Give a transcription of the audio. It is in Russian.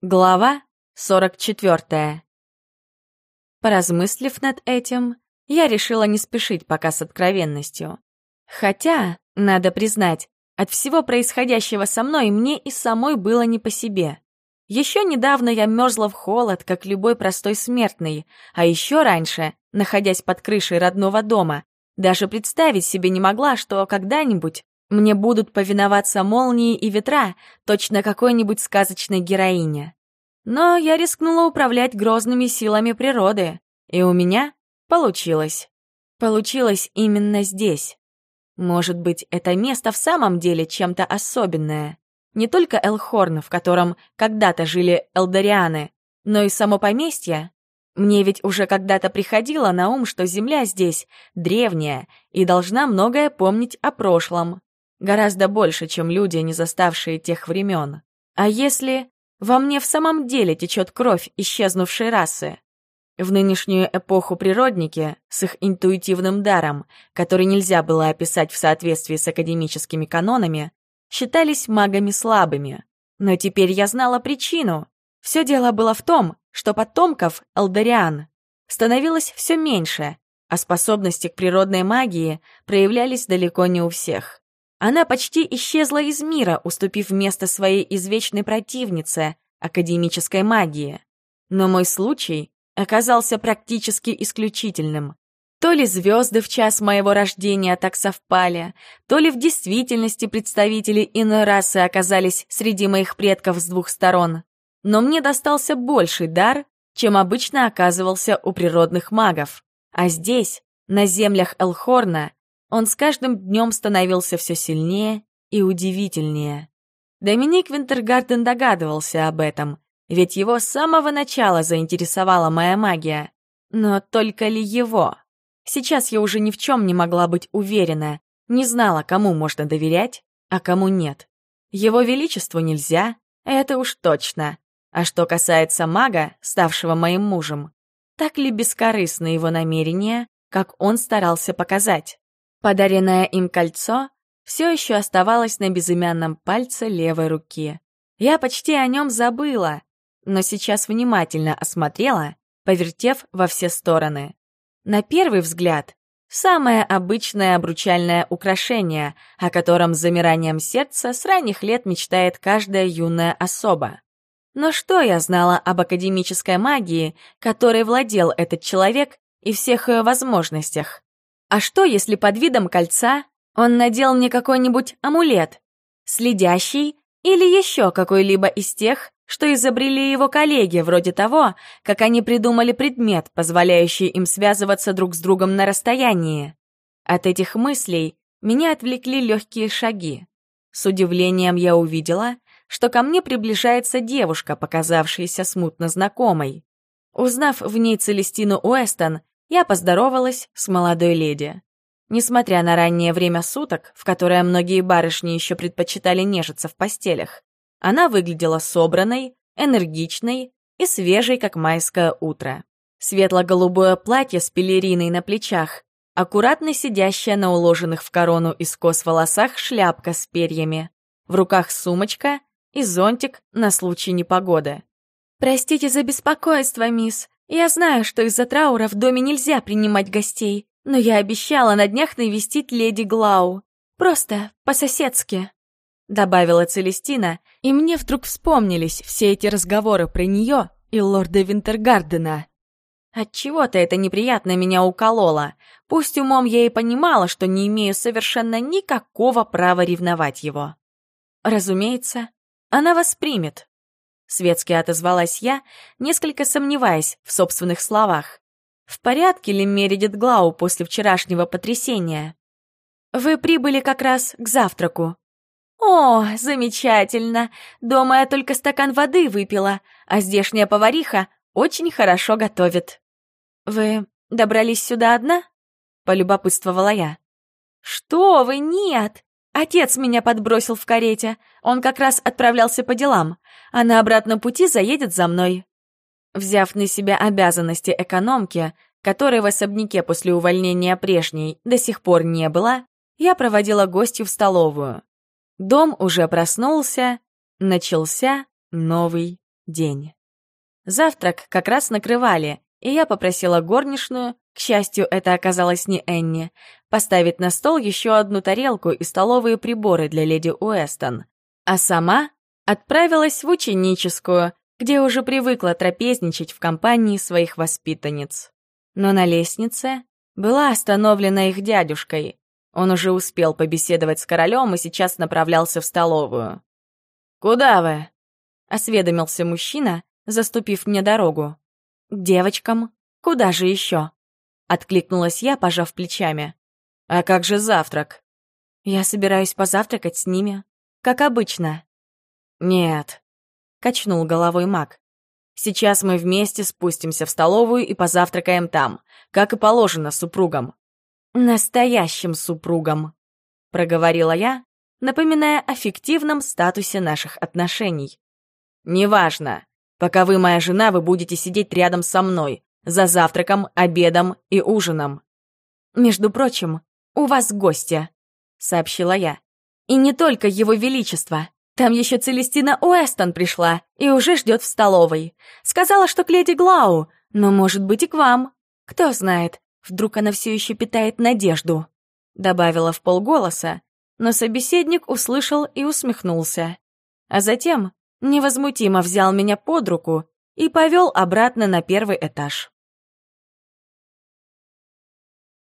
Глава 44. Поразмыслив над этим, я решила не спешить пока с откровенностью. Хотя, надо признать, от всего происходящего со мной мне и самой было не по себе. Еще недавно я мерзла в холод, как любой простой смертный, а еще раньше, находясь под крышей родного дома, даже представить себе не могла, что когда-нибудь мне будут повиноваться молнии и ветра, точно какой-нибудь сказочной героине. Но я рискнула управлять грозными силами природы, и у меня получилось. Получилось именно здесь. Может быть, это место в самом деле чем-то особенное. Не только Элхорн, в котором когда-то жили элдорианы, но и само поместье. Мне ведь уже когда-то приходило на ум, что земля здесь древняя и должна многое помнить о прошлом. Гораздо больше, чем люди, не заставшие тех времен. А если во мне в самом деле течет кровь исчезнувшей расы? В нынешнюю эпоху природники, с их интуитивным даром, который нельзя было описать в соответствии с академическими канонами, считались магами слабыми. Но теперь я знала причину. Все дело было в том, что потомков Элдориан становилось все меньше, а способности к природной магии проявлялись далеко не у всех. Она почти исчезла из мира, уступив место своей извечной противнице — академической магии. Но мой случай оказался практически исключительным. То ли звезды в час моего рождения так совпали, то ли в действительности представители иной расы оказались среди моих предков с двух сторон. Но мне достался больший дар, чем обычно оказывался у природных магов. А здесь, на землях Элхорна, он с каждым днем становился все сильнее и удивительнее. Доминик Винтергарден догадывался об этом, ведь его с самого начала заинтересовала моя магия. Но только ли его? Сейчас я уже ни в чем не могла быть уверена, не знала, кому можно доверять, а кому нет. Его Величеству нельзя, это уж точно. А что касается мага, ставшего моим мужем, так ли бескорыстны его намерения, как он старался показать? Подаренное им кольцо все еще оставалось на безымянном пальце левой руки. Я почти о нем забыла, но сейчас внимательно осмотрела, повертев во все стороны. На первый взгляд, самое обычное обручальное украшение, о котором с замиранием сердца с ранних лет мечтает каждая юная особа. Но что я знала об академической магии, которой владел этот человек и всех ее возможностях? А что, если под видом кольца он надел мне какой-нибудь амулет, следящий или еще какой-либо из тех, что изобрели его коллеги, вроде того, как они придумали предмет, позволяющий им связываться друг с другом на расстоянии. От этих мыслей меня отвлекли легкие шаги. С удивлением я увидела, что ко мне приближается девушка, показавшаяся смутно знакомой. Узнав в ней Целестину Уэстон, я поздоровалась с молодой леди. Несмотря на раннее время суток, в которое многие барышни еще предпочитали нежиться в постелях, она выглядела собранной, энергичной и свежей, как майское утро. Светло-голубое платье с пелериной на плечах, аккуратно сидящая на уложенных в корону из кос волосах шляпка с перьями, в руках сумочка и зонтик на случай непогоды. «Простите за беспокойство, мисс. Я знаю, что из-за траура в доме нельзя принимать гостей, но я обещала на днях навестить леди Глау. Просто по-соседски», — добавила Целестина, и мне вдруг вспомнились все эти разговоры про нее и лорда Винтергардена. Отчего-то это неприятно меня укололо. Пусть умом я и понимала, что не имею совершенно никакого права ревновать его. Разумеется, она воспримет, Светски отозвалась я, несколько сомневаясь в собственных словах. В порядке ли Мередит Глау после вчерашнего потрясения? Вы прибыли как раз к завтраку. О, замечательно! Дома я только стакан воды выпила, а здешняя повариха очень хорошо готовит. Вы добрались сюда одна? Полюбопытствовала я. Что вы, нет! Отец меня подбросил в карете. Он как раз отправлялся по делам, а на обратном пути заедет за мной. Взяв на себя обязанности экономки, которой в особняке после увольнения прежней до сих пор не было, я проводила гостью в столовую. Дом уже проснулся, начался новый день. Завтрак как раз накрывали, и я попросила горничную, к счастью, это оказалось не Энни, поставить на стол еще одну тарелку и столовые приборы для леди Уэстон, а сама отправилась в ученическую, где уже привыкла трапезничать в компании своих воспитанниц. Но на лестнице была остановлена их дядюшкой. Он уже успел побеседовать с королем и сейчас направлялся в столовую. «Куда вы?» — осведомился мужчина, заступив мне дорогу. «К девочкам. Куда же еще?» — откликнулась я, пожав плечами. «А как же завтрак?» «Я собираюсь позавтракать с ними, как обычно». «Нет», — качнул головой маг. «Сейчас мы вместе спустимся в столовую и позавтракаем там, как и положено супругам». «Настоящим супругам», — проговорила я, напоминая о фиктивном статусе наших отношений. «Неважно. Пока вы моя жена, вы будете сидеть рядом со мной, за завтраком, обедом и ужином». «Между прочим, у вас гостя», — сообщила я. «И не только его величество. Там еще Целестина Уэстон пришла и уже ждет в столовой. Сказала, что к леди Глау, но, может быть, и к вам. Кто знает, вдруг она все еще питает надежду», — добавила в полголоса, но собеседник услышал и усмехнулся. А затем невозмутимо взял меня под руку и повел обратно на первый этаж.